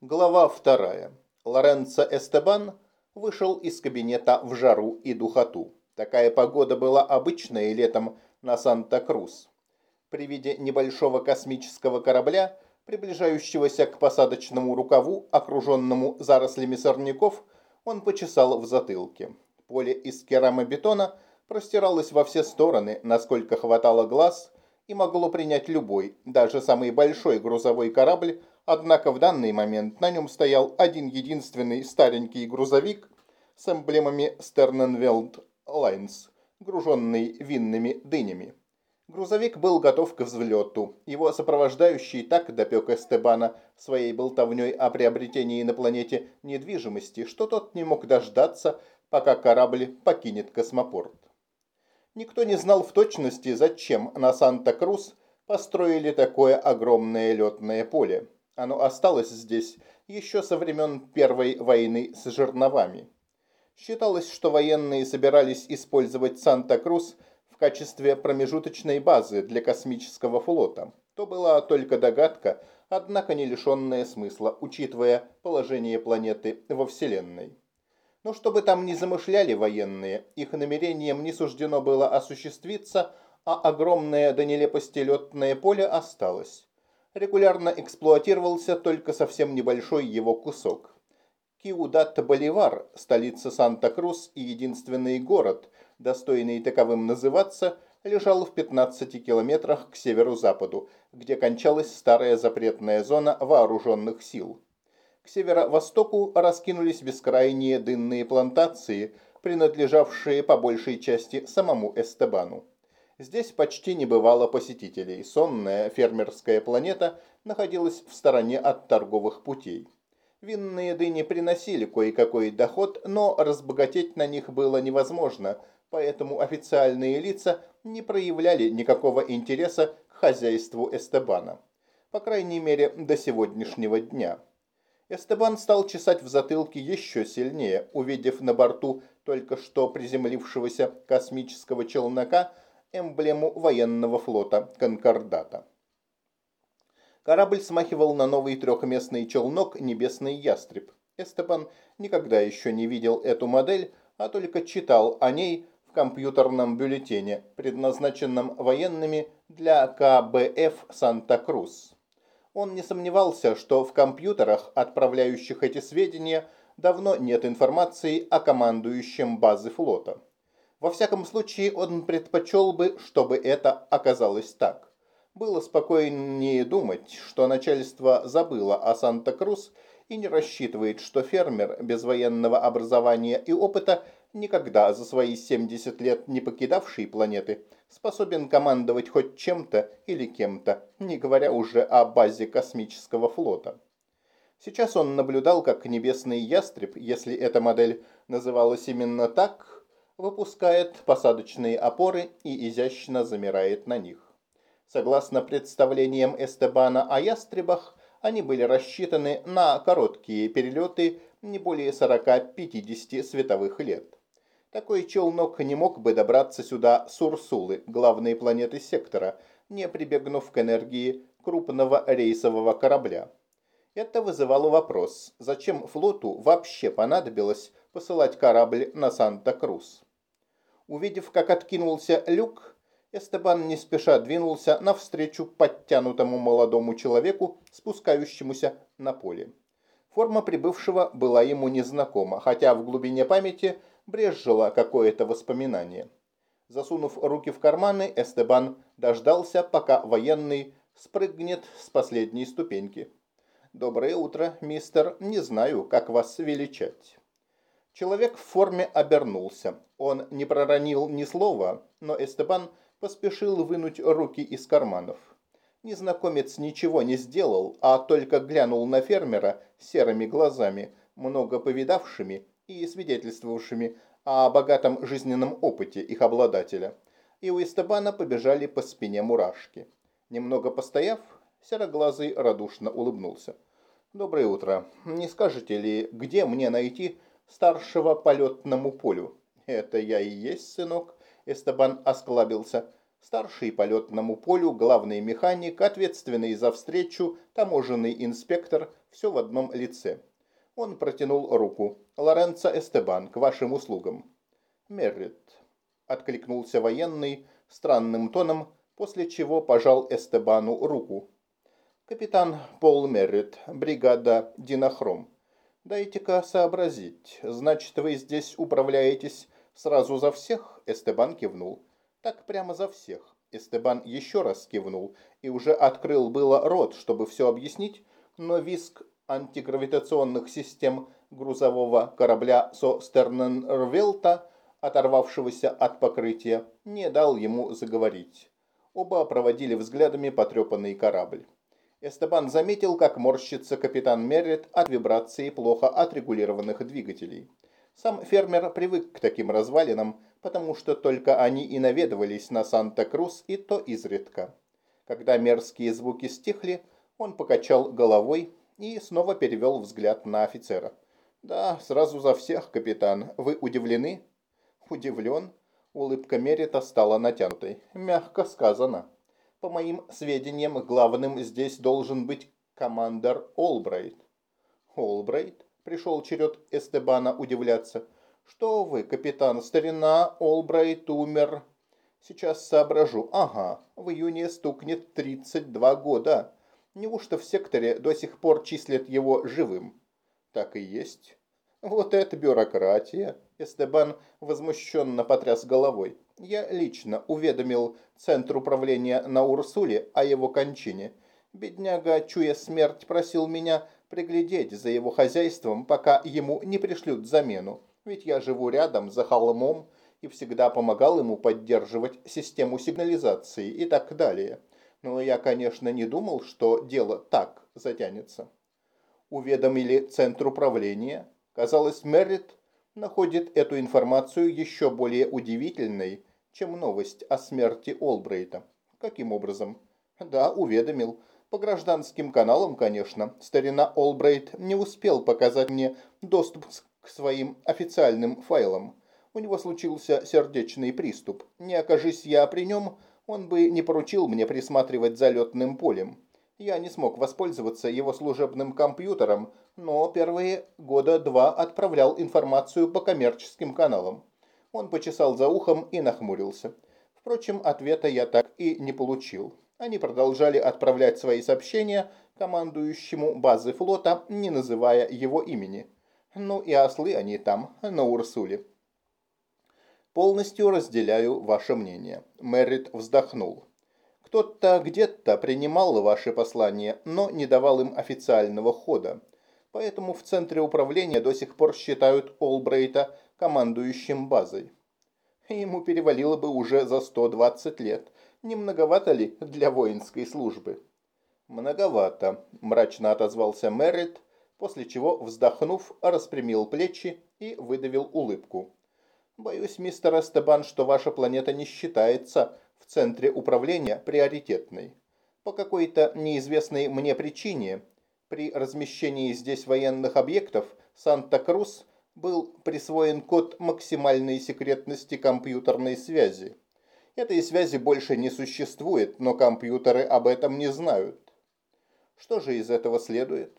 Глава вторая. Лоренцо Эстебан вышел из кабинета в жару и духоту. Такая погода была обычной летом на Санта-Крус. При виде небольшого космического корабля, приближающегося к посадочному рукаву, окруженному зарослями сорняков, он почесал в затылке. Поле из керамобетона простиралось во все стороны, насколько хватало глаз, и могло принять любой, даже самый большой грузовой корабль, однако в данный момент на нем стоял один единственный старенький грузовик с эмблемами Sternenwelt Lines, груженный винными дынями. Грузовик был готов к взлету. Его сопровождающий так допек Эстебана своей болтовней о приобретении на планете недвижимости, что тот не мог дождаться, пока корабль покинет космопорт. Никто не знал в точности, зачем на Санта-Крус построили такое огромное летное поле. Оно осталось здесь еще со времен Первой войны с жерновами. Считалось, что военные собирались использовать Санта-Крус в качестве промежуточной базы для космического флота. То была только догадка, однако не лишенная смысла, учитывая положение планеты во Вселенной. Но что бы там ни замышляли военные, их намерением не суждено было осуществиться, а огромное до нелепости летное поле осталось. Регулярно эксплуатировался только совсем небольшой его кусок. Киудат-Боливар, столица Санта-Крус и единственный город, достойный таковым называться, лежал в 15 километрах к северу-западу, где кончалась старая запретная зона вооруженных сил. К северо-востоку раскинулись бескрайние дынные плантации, принадлежавшие по большей части самому Эстебану. Здесь почти не бывало посетителей. Сонная фермерская планета находилась в стороне от торговых путей. Винные дыни приносили кое-какой доход, но разбогатеть на них было невозможно, поэтому официальные лица не проявляли никакого интереса к хозяйству Эстебана. По крайней мере, до сегодняшнего дня. Эстебан стал чесать в затылке еще сильнее, увидев на борту только что приземлившегося космического челнока эмблему военного флота Конкордата. Корабль смахивал на новый трехместный челнок «Небесный ястреб». Эстебан никогда еще не видел эту модель, а только читал о ней в компьютерном бюллетене, предназначенном военными для КБФ «Санта-Крус». Он не сомневался, что в компьютерах, отправляющих эти сведения, давно нет информации о командующем базы флота. Во всяком случае, он предпочел бы, чтобы это оказалось так. Было спокойнее думать, что начальство забыло о Санта-Крус и не рассчитывает, что фермер без военного образования и опыта, никогда за свои 70 лет не покидавший планеты, способен командовать хоть чем-то или кем-то, не говоря уже о базе космического флота. Сейчас он наблюдал, как небесный ястреб, если эта модель называлась именно так, выпускает посадочные опоры и изящно замирает на них. Согласно представлениям Эстебана о ястребах, они были рассчитаны на короткие перелеты не более 40-50 световых лет. Такой челнок не мог бы добраться сюда с Урсулы, главной планеты сектора, не прибегнув к энергии крупного рейсового корабля. Это вызывало вопрос, зачем флоту вообще понадобилось посылать корабль на Санта-Крус. Увидев, как откинулся люк, Эстебан не спеша двинулся навстречу подтянутому молодому человеку, спускающемуся на поле. Форма прибывшего была ему незнакома, хотя в глубине памяти брезжило какое-то воспоминание. Засунув руки в карманы, Эстебан дождался, пока военный спрыгнет с последней ступеньки. «Доброе утро, мистер. Не знаю, как вас величать». Человек в форме обернулся. Он не проронил ни слова, но Эстебан поспешил вынуть руки из карманов. Незнакомец ничего не сделал, а только глянул на фермера серыми глазами, много повидавшими и свидетельствовавшими о богатом жизненном опыте их обладателя. И у Эстебана побежали по спине мурашки. Немного постояв, сероглазый радушно улыбнулся. «Доброе утро. Не скажете ли, где мне найти старшего полетному полю?» «Это я и есть, сынок», — Эстебан осклабился. Старший полетному полю, главный механик, ответственный за встречу, таможенный инспектор, все в одном лице. Он протянул руку. «Лоренцо Эстебан, к вашим услугам». «Меррит», — откликнулся военный странным тоном, после чего пожал Эстебану руку. «Капитан Пол Меррит, бригада Динохром. Дайте-ка сообразить. Значит, вы здесь управляетесь сразу за всех?» Эстебан кивнул. Так прямо за всех. Эстебан еще раз кивнул и уже открыл было рот, чтобы все объяснить, но виск антигравитационных систем грузового корабля со Стерненрвелта, оторвавшегося от покрытия, не дал ему заговорить. Оба проводили взглядами потрепанный корабль. Эстебан заметил, как морщится капитан Меррит от вибрации плохо отрегулированных двигателей. Сам фермер привык к таким развалинам, потому что только они и наведывались на Санта-Крус, и то изредка. Когда мерзкие звуки стихли, он покачал головой и снова перевел взгляд на офицера. «Да, сразу за всех, капитан. Вы удивлены?» «Удивлен?» Улыбка Мерита стала натянутой. «Мягко сказано. По моим сведениям, главным здесь должен быть командор Олбрайт». «Олбрайт?» Пришел черед Эстебана удивляться. «Что вы, капитан, старина, Олбрайт умер?» «Сейчас соображу. Ага, в июне стукнет 32 года. Неужто в секторе до сих пор числят его живым?» «Так и есть». «Вот это бюрократия!» Эстебан возмущенно потряс головой. «Я лично уведомил Центр управления на Урсуле о его кончине. Бедняга, чуя смерть, просил меня приглядеть за его хозяйством, пока ему не пришлют замену. Ведь я живу рядом, за холмом, и всегда помогал ему поддерживать систему сигнализации и так далее. Но я, конечно, не думал, что дело так затянется. Уведомили Центр управления. Казалось, Меррит находит эту информацию еще более удивительной, чем новость о смерти Олбрейта. Каким образом? Да, уведомил. По гражданским каналам, конечно. Старина Олбрейт не успел показать мне доступ к своим официальным файлам. У него случился сердечный приступ. Не окажись я при нем, он бы не поручил мне присматривать за летным полем. Я не смог воспользоваться его служебным компьютером, но первые года два отправлял информацию по коммерческим каналам. Он почесал за ухом и нахмурился. Впрочем, ответа я так и не получил. Они продолжали отправлять свои сообщения командующему базы флота, не называя его имени. Ну и ослы они там, на Урсуле. Полностью разделяю ваше мнение. Мэрит вздохнул. Кто-то где-то принимал ваши послания, но не давал им официального хода. Поэтому в центре управления до сих пор считают Олбрейта командующим базой. Ему перевалило бы уже за 120 лет, не многовато ли для воинской службы? Многовато, мрачно отозвался Меррит, после чего, вздохнув, распрямил плечи и выдавил улыбку. Боюсь, мистер Эстебан, что ваша планета не считается в центре управления приоритетной. По какой-то неизвестной мне причине при размещении здесь военных объектов Санта-Крус был присвоен код максимальной секретности компьютерной связи. Этой связи больше не существует, но компьютеры об этом не знают. Что же из этого следует?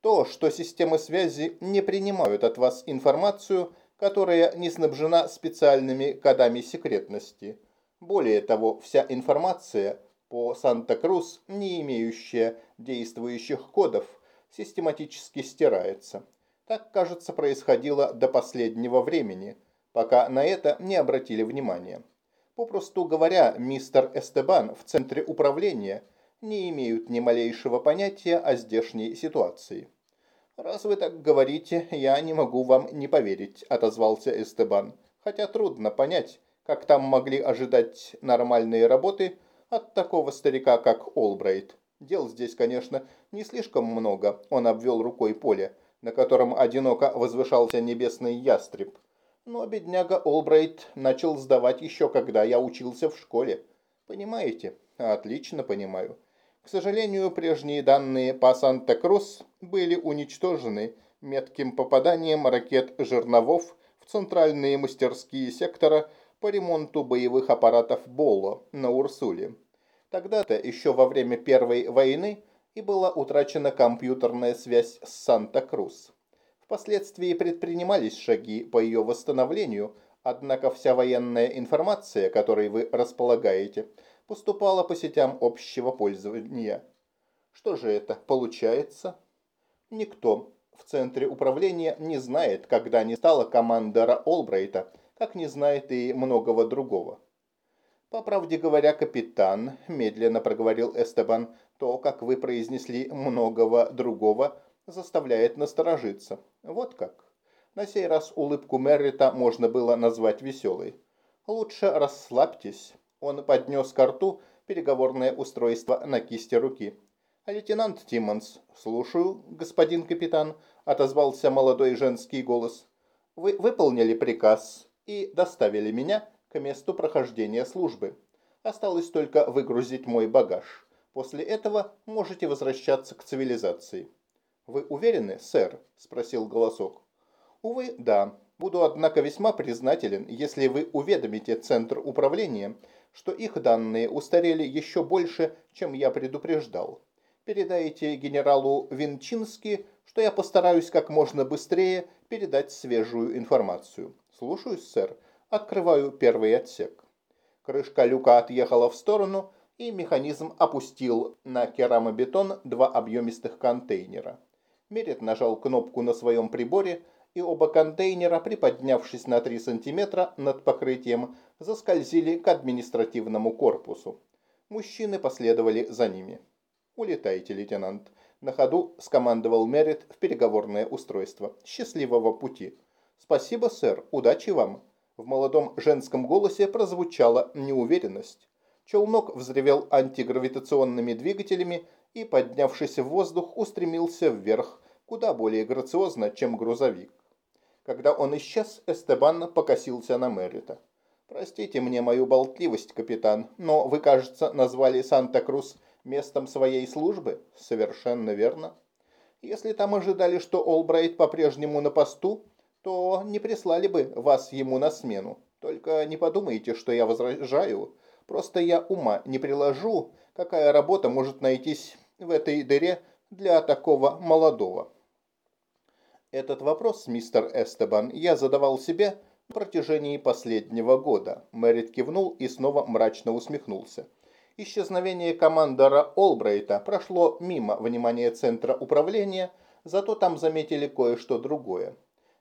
То, что системы связи не принимают от вас информацию, которая не снабжена специальными кодами секретности. Более того, вся информация по Санта-Крус, не имеющая действующих кодов, систематически стирается. Так, кажется, происходило до последнего времени, пока на это не обратили внимания. Попросту говоря, мистер Эстебан в центре управления не имеют ни малейшего понятия о здешней ситуации. «Раз вы так говорите, я не могу вам не поверить», – отозвался Эстебан. «Хотя трудно понять, как там могли ожидать нормальные работы от такого старика, как Олбрайт. Дел здесь, конечно, не слишком много», – он обвел рукой поле, на котором одиноко возвышался небесный ястреб. Но бедняга Олбрайт начал сдавать еще, когда я учился в школе. Понимаете? Отлично понимаю. К сожалению, прежние данные по Санта-Крус были уничтожены метким попаданием ракет жерновов в центральные мастерские сектора по ремонту боевых аппаратов Боло на Урсуле. Тогда-то, еще во время Первой войны, и была утрачена компьютерная связь с Санта-Крус. Впоследствии предпринимались шаги по ее восстановлению, однако вся военная информация, которой вы располагаете, поступала по сетям общего пользования. Что же это получается? Никто в центре управления не знает, когда не стало командора Олбрайта, как не знает и многого другого. По правде говоря, капитан, медленно проговорил Эстебан, то, как вы произнесли многого другого, заставляет насторожиться. Вот как. На сей раз улыбку Меррита можно было назвать веселой. Лучше расслабьтесь. Он поднес к рту переговорное устройство на кисти руки. «Лейтенант Тиммонс, слушаю, господин капитан», – отозвался молодой женский голос. «Вы выполнили приказ и доставили меня к месту прохождения службы. Осталось только выгрузить мой багаж. После этого можете возвращаться к цивилизации». «Вы уверены, сэр?» – спросил голосок. «Увы, да. Буду, однако, весьма признателен, если вы уведомите Центр управления, что их данные устарели еще больше, чем я предупреждал. Передайте генералу Винчински, что я постараюсь как можно быстрее передать свежую информацию. Слушаюсь, сэр. Открываю первый отсек. Крышка люка отъехала в сторону, и механизм опустил на керамобетон два объемистых контейнера. Мерет нажал кнопку на своем приборе, и оба контейнера, приподнявшись на 3 сантиметра над покрытием, заскользили к административному корпусу. Мужчины последовали за ними. «Улетайте, лейтенант», – на ходу скомандовал Мерит в переговорное устройство. «Счастливого пути». «Спасибо, сэр. Удачи вам». В молодом женском голосе прозвучала неуверенность. Челнок взревел антигравитационными двигателями и, поднявшись в воздух, устремился вверх, куда более грациозно, чем грузовик. Когда он исчез, Эстебан покосился на Мерита. «Простите мне мою болтливость, капитан, но вы, кажется, назвали Санта-Крус местом своей службы? Совершенно верно. Если там ожидали, что Олбрайт по-прежнему на посту, то не прислали бы вас ему на смену. Только не подумайте, что я возражаю. Просто я ума не приложу, какая работа может найтись в этой дыре для такого молодого. Этот вопрос, мистер Эстебан, я задавал себе на протяжении последнего года. Мэрит кивнул и снова мрачно усмехнулся. Исчезновение командора Олбрейта прошло мимо внимания центра управления, зато там заметили кое-что другое.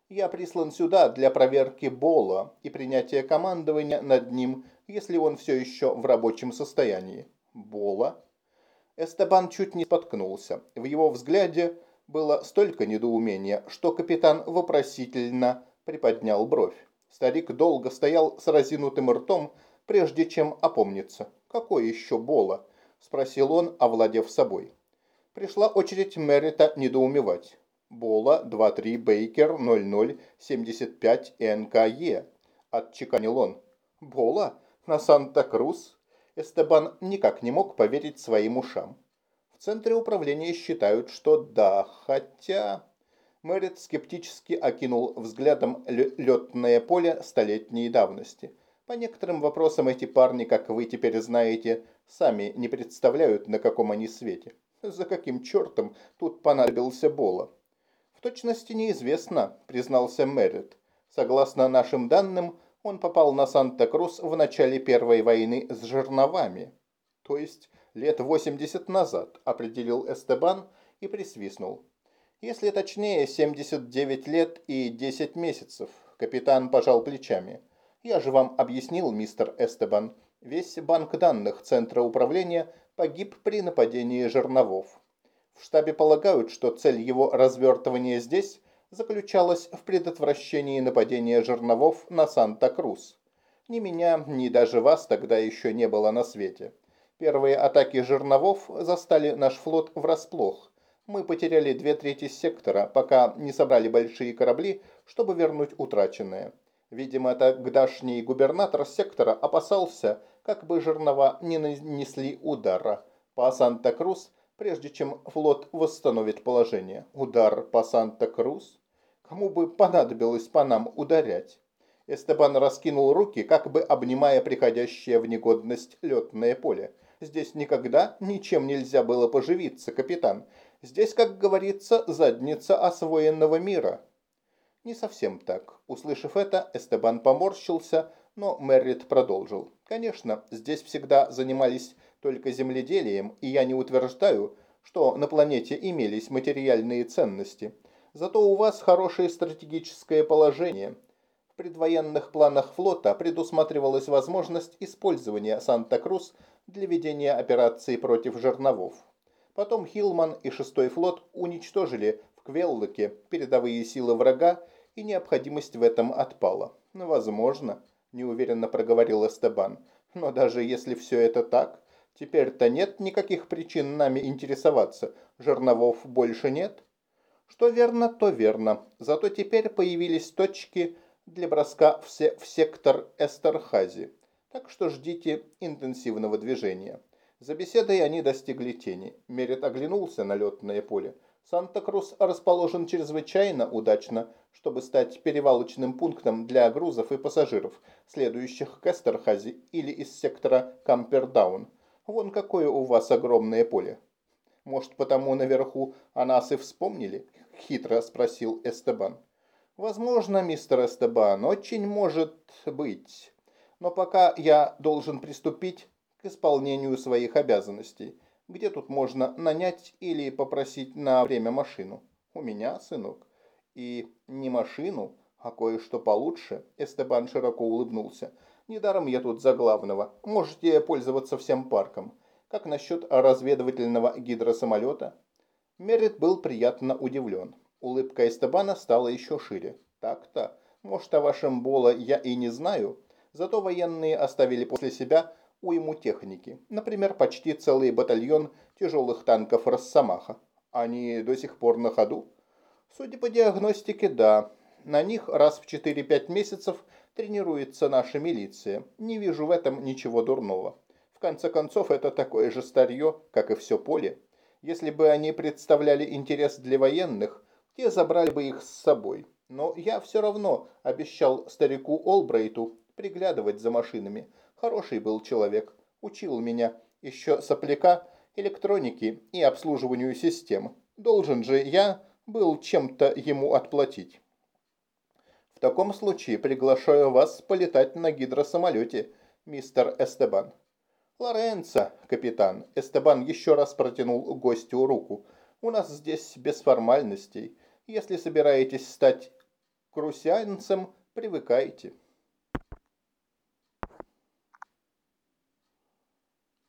Я прислан сюда для проверки Бола и принятия командования над ним, если он все еще в рабочем состоянии. Бола? Эстебан чуть не споткнулся. В его взгляде было столько недоумения, что капитан вопросительно приподнял бровь. Старик долго стоял с разинутым ртом, прежде чем опомниться. «Какой еще Бола?» – спросил он, овладев собой. Пришла очередь Меррита недоумевать. Бола 23 Бейкер 0075 НКЕ, отчеканил он. Бола? На Санта-Крус? Эстебан никак не мог поверить своим ушам. В центре управления считают, что да, хотя... Мэрит скептически окинул взглядом летное поле столетней давности – по некоторым вопросам эти парни, как вы теперь знаете, сами не представляют, на каком они свете. За каким чертом тут понадобился Бола? В точности неизвестно, признался Меррит. Согласно нашим данным, он попал на Санта-Крус в начале Первой войны с жерновами. То есть лет 80 назад, определил Эстебан и присвистнул. Если точнее, 79 лет и 10 месяцев. Капитан пожал плечами. Я же вам объяснил, мистер Эстебан, весь банк данных Центра управления погиб при нападении жерновов. В штабе полагают, что цель его развертывания здесь заключалась в предотвращении нападения жерновов на Санта-Крус. Ни меня, ни даже вас тогда еще не было на свете. Первые атаки жерновов застали наш флот врасплох. Мы потеряли две трети сектора, пока не собрали большие корабли, чтобы вернуть утраченное. Видимо, тогдашний губернатор сектора опасался, как бы жернова не нанесли удара по Санта-Крус, прежде чем флот восстановит положение. Удар по Санта-Крус? Кому бы понадобилось по нам ударять? Эстебан раскинул руки, как бы обнимая приходящее в негодность летное поле. «Здесь никогда ничем нельзя было поживиться, капитан. Здесь, как говорится, задница освоенного мира». Не совсем так. Услышав это, Эстебан поморщился, но Меррит продолжил. «Конечно, здесь всегда занимались только земледелием, и я не утверждаю, что на планете имелись материальные ценности. Зато у вас хорошее стратегическое положение. В предвоенных планах флота предусматривалась возможность использования Санта-Крус для ведения операций против жерновов. Потом Хилман и шестой флот уничтожили в Квеллоке передовые силы врага, и необходимость в этом отпала. «Возможно», – неуверенно проговорил Эстебан. «Но даже если все это так, теперь-то нет никаких причин нами интересоваться. Жерновов больше нет?» Что верно, то верно. Зато теперь появились точки для броска в, в сектор Эстерхази. Так что ждите интенсивного движения. За беседой они достигли тени. Мерет оглянулся на летное поле. Санта-Крус расположен чрезвычайно удачно, чтобы стать перевалочным пунктом для грузов и пассажиров, следующих к Эстерхази или из сектора Кампердаун. Вон какое у вас огромное поле. Может, потому наверху о нас и вспомнили? – хитро спросил Эстебан. «Возможно, мистер Эстебан, очень может быть. Но пока я должен приступить к исполнению своих обязанностей. Где тут можно нанять или попросить на время машину? У меня, сынок. И не машину, а кое-что получше». Эстебан широко улыбнулся. «Недаром я тут за главного. Можете пользоваться всем парком. Как насчет разведывательного гидросамолета?» Меррит был приятно удивлен. Улыбка Эстебана стала еще шире. «Так-то. Может, о вашем Бола я и не знаю, зато военные оставили после себя уйму техники. Например, почти целый батальон тяжелых танков «Росомаха». Они до сих пор на ходу? Судя по диагностике, да. На них раз в 4-5 месяцев тренируется наша милиция. Не вижу в этом ничего дурного. Конце концов, это такое же старье, как и все поле. Если бы они представляли интерес для военных, те забрали бы их с собой. Но я все равно обещал старику Олбрейту приглядывать за машинами. Хороший был человек, учил меня еще сопляка электроники и обслуживанию систем. Должен же я был чем-то ему отплатить. В таком случае приглашаю вас полетать на гидросамолете, мистер Эстебан. «Лоренцо, капитан!» Эстебан еще раз протянул гостю руку. «У нас здесь без формальностей. Если собираетесь стать крусянцем, привыкайте».